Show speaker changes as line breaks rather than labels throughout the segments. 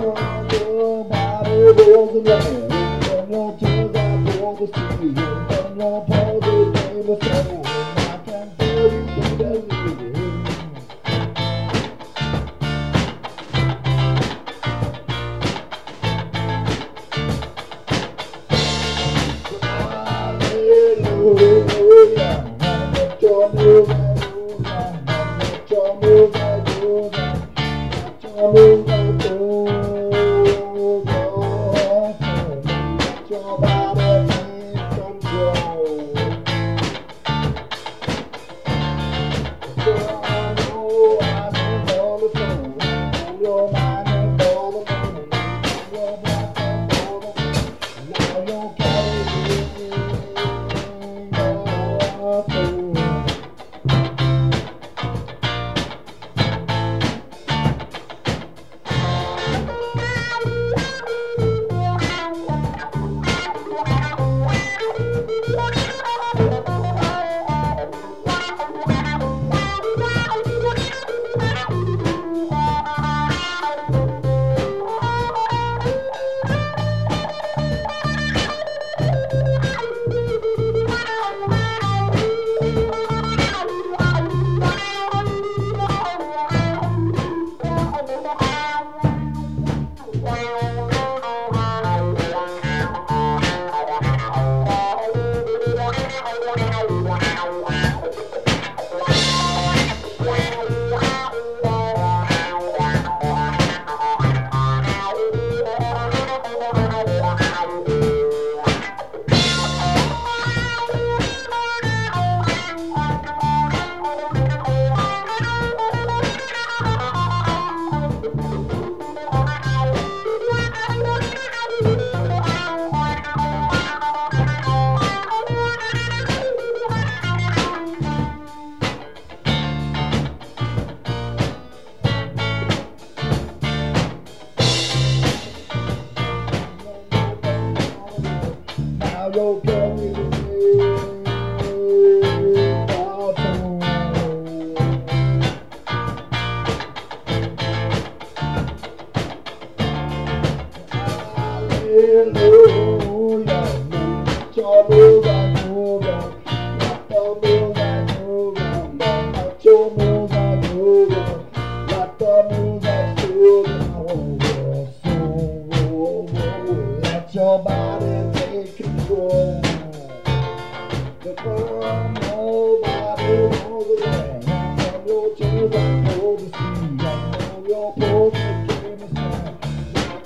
your body rolls around, and your tears are for the sea, and your body.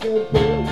could be.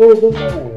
coisa, mano.